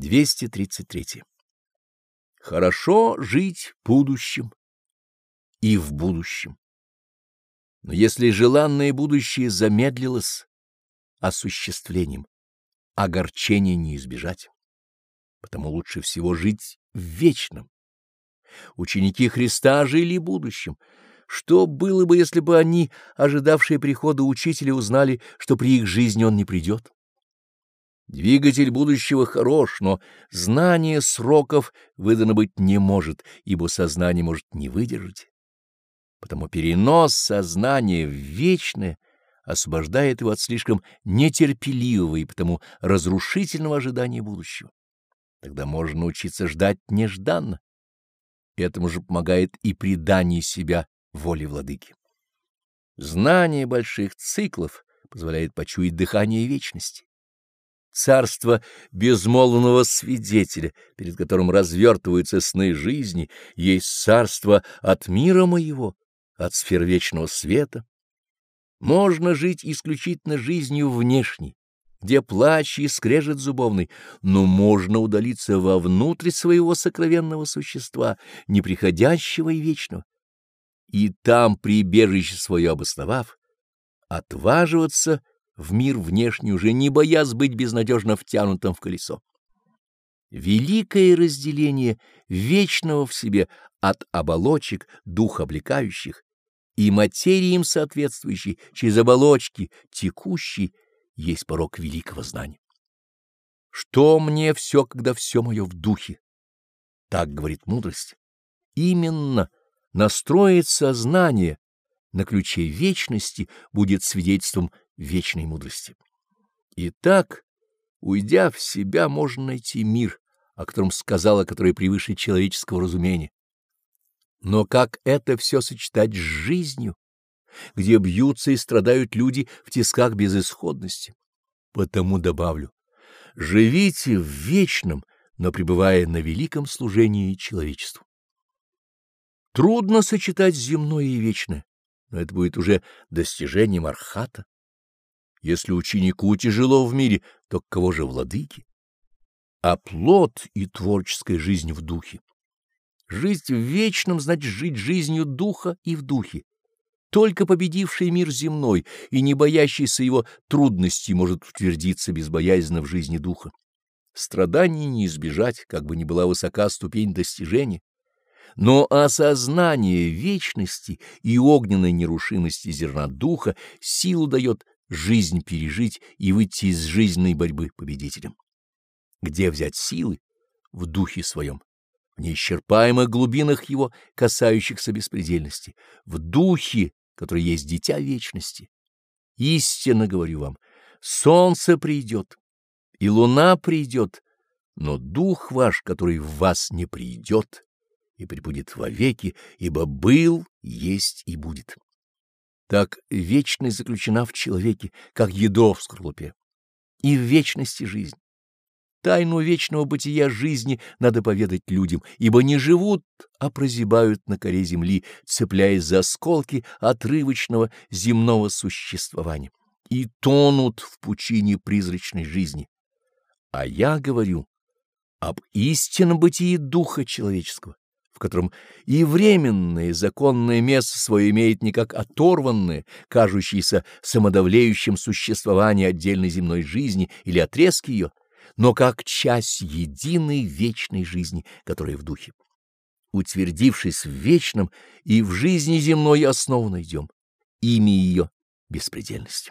233. Хорошо жить будущим и в будущем. Но если желанное будущее замедлилось осуществлением, огорчения не избежать. Потому лучше всего жить в вечном. Ученики Христа жили будущим. Что было бы, если бы они, ожидавшие прихода учителя, узнали, что при их жизни он не придет? Двигатель будущего хорош, но знание сроков выдано быть не может, ибо сознание может не выдержать. Потому перенос сознания в вечное освобождает его от слишком нетерпеливого и потому разрушительного ожидания будущего. Тогда можно научиться ждать нежданно. Этому же помогает и предание себя воле владыки. Знание больших циклов позволяет почуять дыхание вечности. Царство безмолвного свидетеля, перед которым развертываются сны жизни, есть царство от мира моего, от сфер вечного света. Можно жить исключительно жизнью внешней, где плач и скрежет зубовный, но можно удалиться вовнутрь своего сокровенного существа, неприходящего и вечного, и там, прибежище свое обосновав, отваживаться в мир внешний, уже не боясь быть безнадежно втянутым в колесо. Великое разделение вечного в себе от оболочек, дух облекающих, и материи им соответствующей, через оболочки, текущей, есть порог великого знания. Что мне все, когда все мое в духе? Так говорит мудрость. Именно настроить сознание на ключе вечности будет свидетельством вечной мудрости. Итак, уйдя в себя, можно найти мир, о котором сказала, который превыше человеческого разумения. Но как это все сочетать с жизнью, где бьются и страдают люди в тисках безысходности? Потому добавлю, живите в вечном, но пребывая на великом служении человечеству. Трудно сочетать земное и вечное, но это будет уже достижением архата. Если ученику тяжело в мире, то кого же владыки? А плод и творческая жизнь в духе. Жить в вечном значит жить жизнью духа и в духе. Только победивший мир земной и не боящийся его трудностей может утвердиться безбоязненно в жизни духа. Страданий не избежать, как бы ни была высока ступень достижения, но осознание вечности и огненной нерушимости зерна духа силу дает жизнь пережить и выйти из жизненной борьбы победителем. Где взять силы? В духе своем, в неисчерпаемых глубинах его, касающихся беспредельности, в духе, который есть дитя вечности. Истинно говорю вам, солнце придет, и луна придет, но дух ваш, который в вас не придет, и пребудет вовеки, ибо был, есть и будет. Так вечность заключена в человеке, как ядро в скорлупе, и в вечности жизнь. Тайну вечного бытия жизни надо поведать людям, ибо не живут, а прозябают на коре земли, цепляясь за осколки отрывочного земного существования, и тонут в пучине призрачной жизни. А я говорю об истинном бытии духа человеческого, котором и временное законное место свое имеет не как оторванное, кажущееся самодавлеющим существование отдельной земной жизни или отрезки ее, но как часть единой вечной жизни, которая в духе. Утвердившись в вечном и в жизни земной основу найдем, имя ее беспредельность.